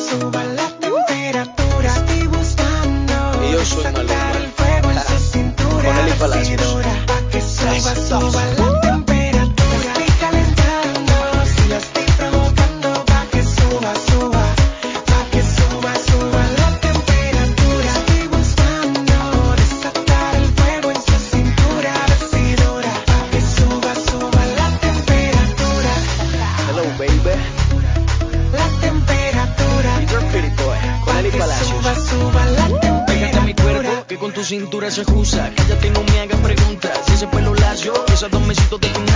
suba la temperatura. Yo soy el. cintura se acusa. Cállate y no me hagas preguntas. Ese pelo lacio, esas dos mesitos de tu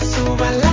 suba, suba.